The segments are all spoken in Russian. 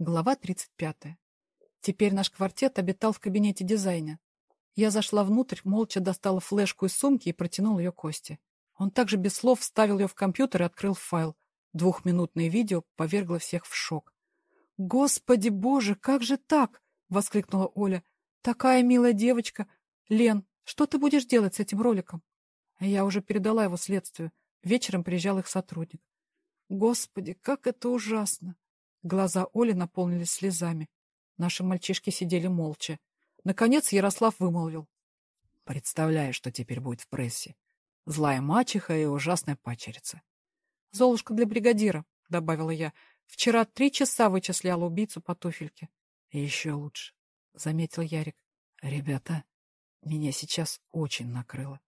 Глава 35. Теперь наш квартет обитал в кабинете дизайна. Я зашла внутрь, молча достала флешку из сумки и протянула ее Косте. Он также без слов вставил ее в компьютер и открыл файл. Двухминутное видео повергло всех в шок. «Господи боже, как же так?» — воскликнула Оля. «Такая милая девочка! Лен, что ты будешь делать с этим роликом?» Я уже передала его следствию. Вечером приезжал их сотрудник. «Господи, как это ужасно!» Глаза Оли наполнились слезами. Наши мальчишки сидели молча. Наконец Ярослав вымолвил. Представляю, что теперь будет в прессе. Злая мачеха и ужасная пачерица. «Золушка для бригадира», — добавила я. «Вчера три часа вычисляла убийцу по туфельке». «Еще лучше», — заметил Ярик. «Ребята, меня сейчас очень накрыло.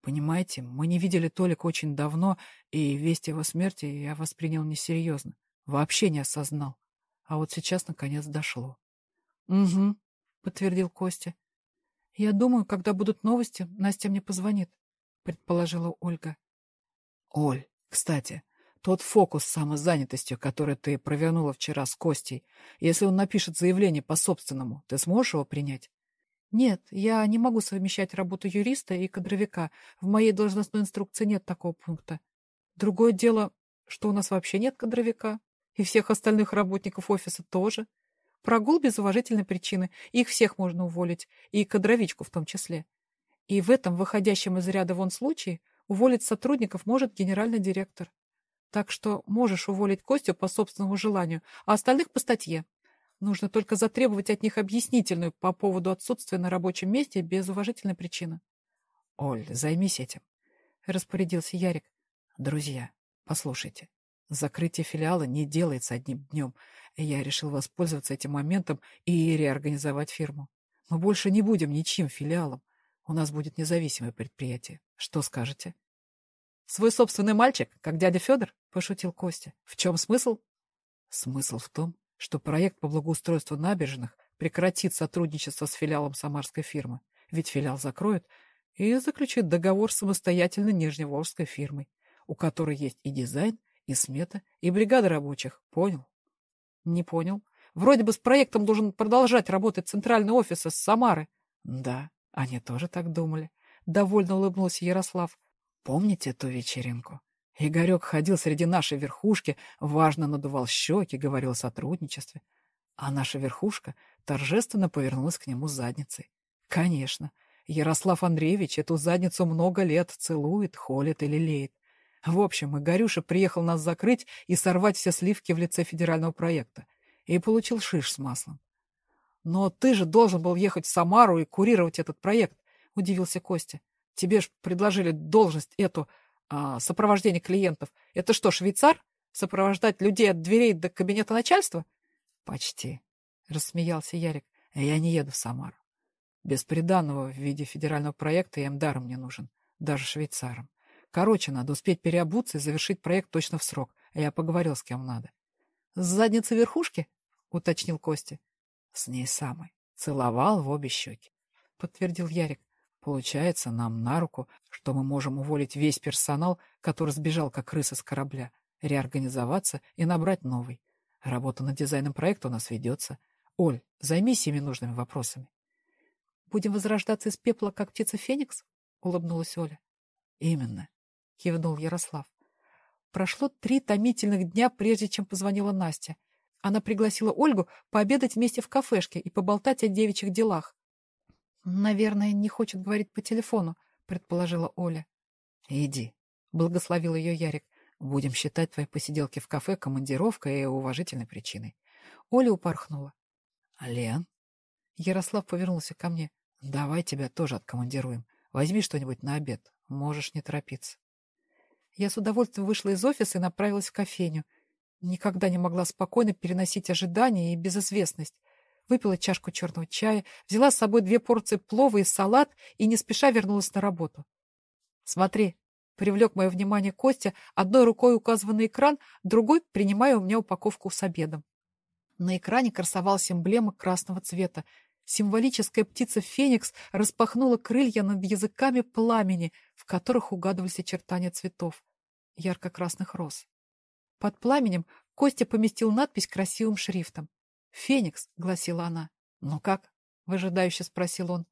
Понимаете, мы не видели Толика очень давно, и весть его смерти я воспринял несерьезно. Вообще не осознал. А вот сейчас, наконец, дошло. — Угу, — подтвердил Костя. — Я думаю, когда будут новости, Настя мне позвонит, — предположила Ольга. — Оль, кстати, тот фокус с самозанятостью, который ты провернула вчера с Костей, если он напишет заявление по собственному, ты сможешь его принять? Нет, я не могу совмещать работу юриста и кадровика. В моей должностной инструкции нет такого пункта. Другое дело, что у нас вообще нет кадровика. И всех остальных работников офиса тоже. Прогул без уважительной причины. Их всех можно уволить. И кадровичку в том числе. И в этом, выходящем из ряда вон случае, уволить сотрудников может генеральный директор. Так что можешь уволить Костю по собственному желанию, а остальных по статье. Нужно только затребовать от них объяснительную по поводу отсутствия на рабочем месте без уважительной причины. — Оль, займись этим, — распорядился Ярик. — Друзья, послушайте, Закрытие филиала не делается одним днем. Я решил воспользоваться этим моментом и реорганизовать фирму. Мы больше не будем ничьим филиалом. У нас будет независимое предприятие. Что скажете? Свой собственный мальчик, как дядя Федор? Пошутил Костя. В чем смысл? Смысл в том, что проект по благоустройству набережных прекратит сотрудничество с филиалом самарской фирмы, ведь филиал закроют, и заключит договор с самостоятельной нижневолжской фирмой, у которой есть и дизайн, и смета, и бригада рабочих. Понял? Не понял. Вроде бы с проектом должен продолжать работать центральный офис из Самары. Да, они тоже так думали. Довольно улыбнулся Ярослав. Помните ту вечеринку? Игорек ходил среди нашей верхушки, важно надувал щеки, говорил о сотрудничестве. А наша верхушка торжественно повернулась к нему задницей. Конечно, Ярослав Андреевич эту задницу много лет целует, холит и лелеет. В общем, Игорюша приехал нас закрыть и сорвать все сливки в лице федерального проекта. И получил шиш с маслом. «Но ты же должен был ехать в Самару и курировать этот проект», — удивился Костя. «Тебе ж предложили должность эту, а, сопровождение клиентов. Это что, швейцар? Сопровождать людей от дверей до кабинета начальства?» «Почти», — рассмеялся Ярик. «Я не еду в Самару. Без приданного в виде федерального проекта я им даром не нужен, даже швейцарам. Короче, надо успеть переобуться и завершить проект точно в срок. А я поговорил с кем надо. — С задницы верхушки? — уточнил Костя. — С ней самой. Целовал в обе щеки. — подтвердил Ярик. — Получается, нам на руку, что мы можем уволить весь персонал, который сбежал как крыса с корабля, реорганизоваться и набрать новый. Работа над дизайном проекта у нас ведется. Оль, займись всеми нужными вопросами. — Будем возрождаться из пепла, как птица Феникс? — улыбнулась Оля. — Именно кивнул Ярослав. Прошло три томительных дня, прежде чем позвонила Настя. Она пригласила Ольгу пообедать вместе в кафешке и поболтать о девичьих делах. «Наверное, не хочет говорить по телефону», — предположила Оля. «Иди», — благословил ее Ярик. «Будем считать твои посиделки в кафе командировкой и уважительной причиной». Оля упорхнула. «Лен?» Ярослав повернулся ко мне. «Давай тебя тоже откомандируем. Возьми что-нибудь на обед. Можешь не торопиться». Я с удовольствием вышла из офиса и направилась в кофейню. Никогда не могла спокойно переносить ожидания и безызвестность. Выпила чашку черного чая, взяла с собой две порции плова и салат и не спеша вернулась на работу. «Смотри», — привлек мое внимание Костя, одной рукой указывая на экран, другой принимая у меня упаковку с обедом. На экране красовалась эмблема красного цвета. Символическая птица Феникс распахнула крылья над языками пламени, в которых угадывались очертания цветов ярко-красных роз. Под пламенем Костя поместил надпись красивым шрифтом. «Феникс», — гласила она. «Ну как?» — выжидающе спросил он.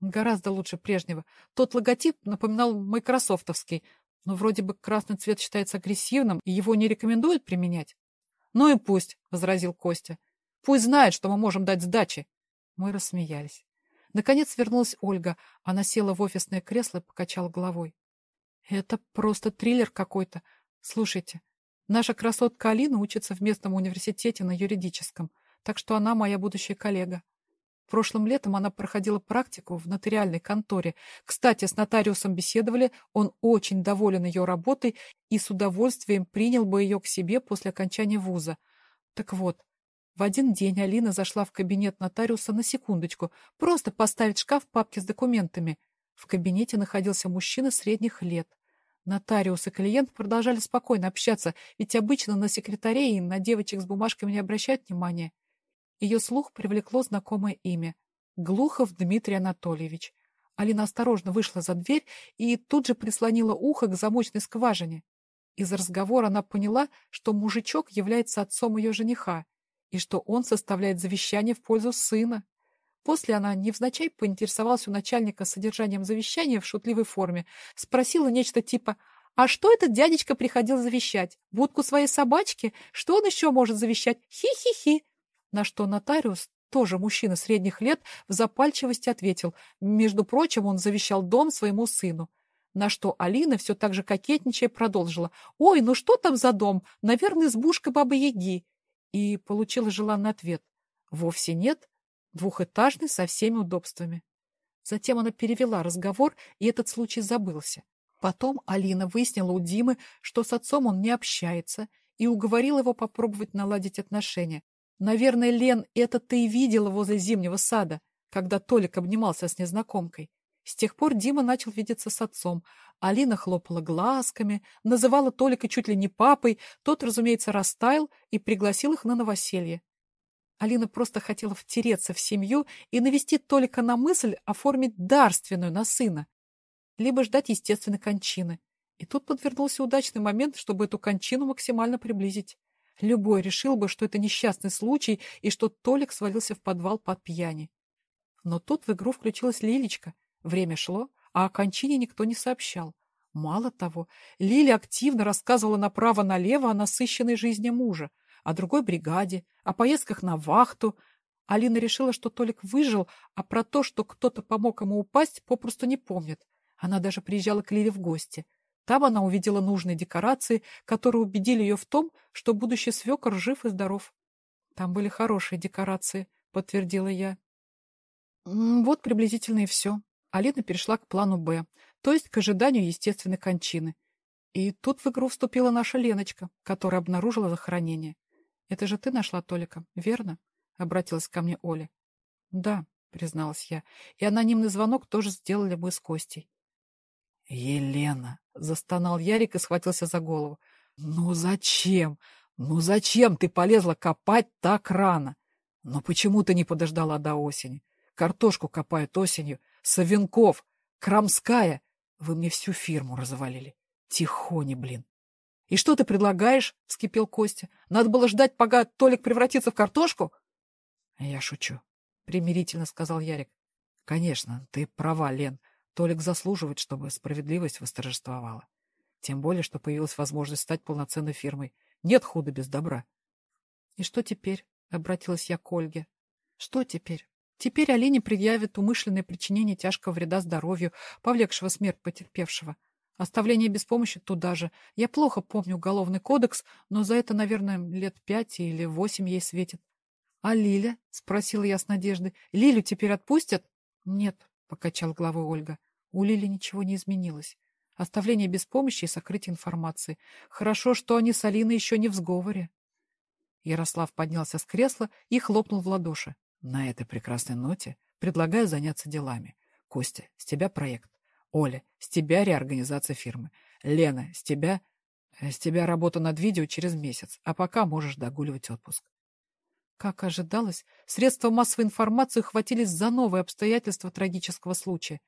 «Гораздо лучше прежнего. Тот логотип напоминал майкрософтовский, но вроде бы красный цвет считается агрессивным, и его не рекомендуют применять». «Ну и пусть», — возразил Костя. «Пусть знает, что мы можем дать сдачи». Мы рассмеялись. Наконец вернулась Ольга. Она села в офисное кресло и покачала головой. «Это просто триллер какой-то. Слушайте, наша красотка Алина учится в местном университете на юридическом, так что она моя будущая коллега. Прошлым летом она проходила практику в нотариальной конторе. Кстати, с нотариусом беседовали, он очень доволен ее работой и с удовольствием принял бы ее к себе после окончания вуза. Так вот, в один день Алина зашла в кабинет нотариуса на секундочку, просто поставить шкаф в папке с документами. В кабинете находился мужчина средних лет. Нотариус и клиент продолжали спокойно общаться, ведь обычно на секретарей и на девочек с бумажками не обращают внимания. Ее слух привлекло знакомое имя — Глухов Дмитрий Анатольевич. Алина осторожно вышла за дверь и тут же прислонила ухо к замочной скважине. Из разговора она поняла, что мужичок является отцом ее жениха и что он составляет завещание в пользу сына. После она невзначай поинтересовалась у начальника содержанием завещания в шутливой форме, спросила нечто типа «А что этот дядечка приходил завещать? Будку своей собачки? Что он еще может завещать? Хи-хи-хи!» На что нотариус, тоже мужчина средних лет, в запальчивости ответил «Между прочим, он завещал дом своему сыну». На что Алина, все так же кокетничая, продолжила «Ой, ну что там за дом? Наверное, избушка Бабы-Яги» и получила желанный ответ. Вовсе нет, двухэтажный со всеми удобствами. Затем она перевела разговор, и этот случай забылся. Потом Алина выяснила у Димы, что с отцом он не общается, и уговорила его попробовать наладить отношения. Наверное, Лен, это ты и видела возле зимнего сада, когда Толик обнимался с незнакомкой. С тех пор Дима начал видеться с отцом. Алина хлопала глазками, называла Толика чуть ли не папой. Тот, разумеется, растаял и пригласил их на новоселье. Алина просто хотела втереться в семью и навести Толика на мысль оформить дарственную на сына, либо ждать естественной кончины. И тут подвернулся удачный момент, чтобы эту кончину максимально приблизить. Любой решил бы, что это несчастный случай и что Толик свалился в подвал под пьяни. Но тут в игру включилась Лилечка — Время шло, а о кончине никто не сообщал. Мало того, Лили активно рассказывала направо-налево о насыщенной жизни мужа, о другой бригаде, о поездках на вахту. Алина решила, что Толик выжил, а про то, что кто-то помог ему упасть, попросту не помнит. Она даже приезжала к Лиле в гости. Там она увидела нужные декорации, которые убедили ее в том, что будущий свекор жив и здоров. Там были хорошие декорации, подтвердила я. Вот приблизительно и все. Алина перешла к плану «Б», то есть к ожиданию естественной кончины. И тут в игру вступила наша Леночка, которая обнаружила захоронение. «Это же ты нашла Толика, верно?» — обратилась ко мне Оля. «Да», — призналась я, — «и анонимный звонок тоже сделали мы с Костей». «Елена!» — застонал Ярик и схватился за голову. «Ну зачем? Ну зачем ты полезла копать так рано? Ну почему ты не подождала до осени? Картошку копают осенью, Савенков, Крамская. Вы мне всю фирму развалили. Тихони, блин. — И что ты предлагаешь? — вскипел Костя. — Надо было ждать, пока Толик превратится в картошку? — Я шучу, — примирительно сказал Ярик. — Конечно, ты права, Лен. Толик заслуживает, чтобы справедливость восторжествовала. Тем более, что появилась возможность стать полноценной фирмой. Нет худа без добра. — И что теперь? — обратилась я к Ольге. — Что теперь? Теперь Алине предъявят умышленное причинение тяжкого вреда здоровью, повлекшего смерть потерпевшего. Оставление без помощи туда же. Я плохо помню уголовный кодекс, но за это, наверное, лет пять или восемь ей светит. — А Лиля? — спросила я с надеждой. — Лилю теперь отпустят? — Нет, — покачал головой Ольга. У Лили ничего не изменилось. Оставление без помощи и сокрытие информации. Хорошо, что они с Алиной еще не в сговоре. Ярослав поднялся с кресла и хлопнул в ладоши. На этой прекрасной ноте предлагаю заняться делами. Костя, с тебя проект. Оля, с тебя реорганизация фирмы. Лена, с тебя... Э, с тебя работа над видео через месяц, а пока можешь догуливать отпуск. Как ожидалось, средства массовой информации хватились за новые обстоятельства трагического случая.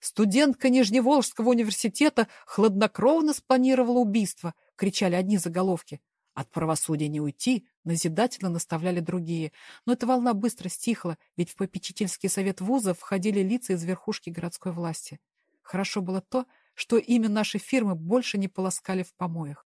Студентка Нижневолжского университета хладнокровно спланировала убийство, кричали одни заголовки. От правосудия не уйти, назидательно наставляли другие. Но эта волна быстро стихла, ведь в попечительский совет вуза входили лица из верхушки городской власти. Хорошо было то, что имя нашей фирмы больше не полоскали в помоях.